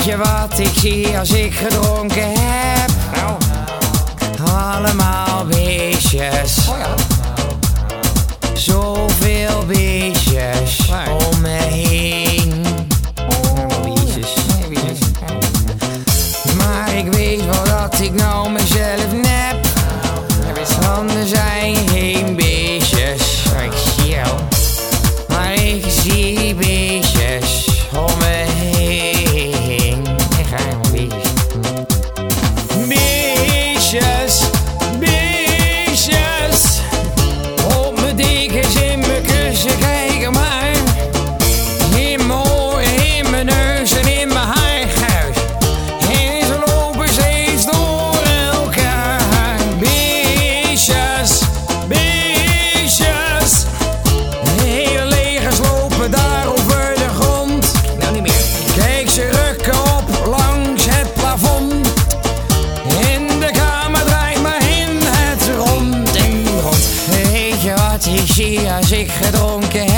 Weet je wat ik zie als ik gedronken heb? Nou. Allemaal beestjes. Oh ja. Zoveel beestjes om me heen. Oh, beestjes. Maar ik weet wel dat ik nou mezelf energie als ik gedronken